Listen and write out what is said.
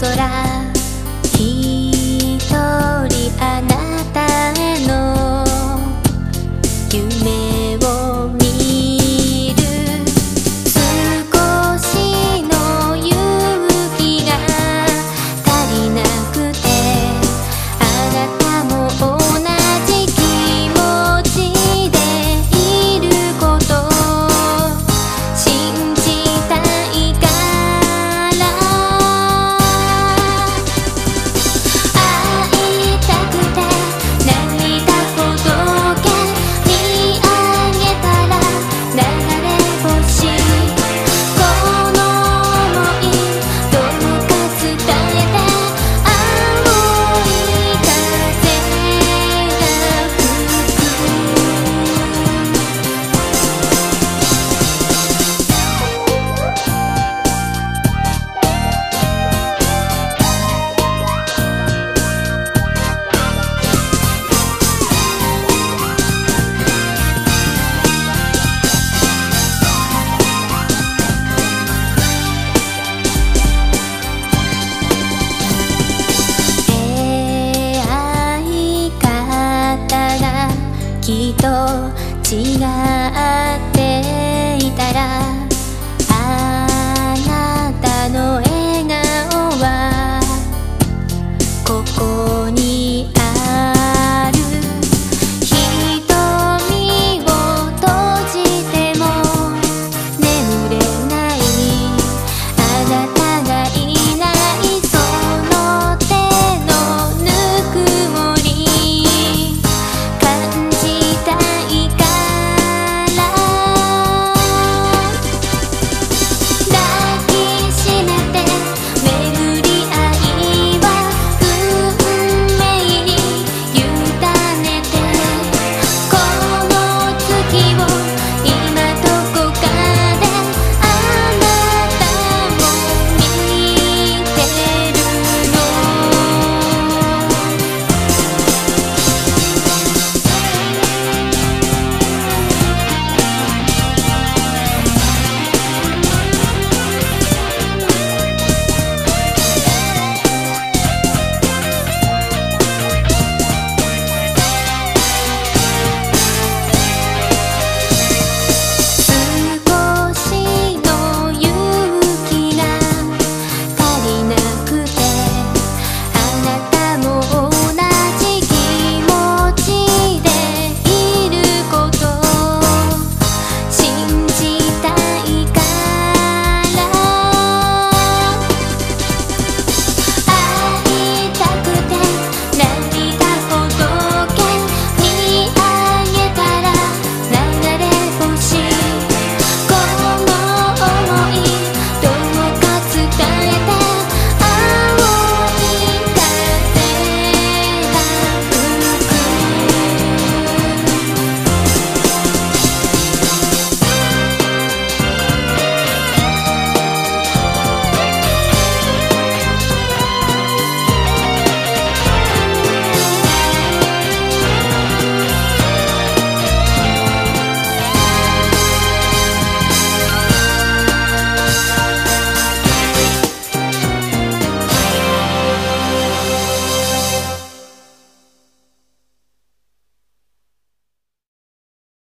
空違う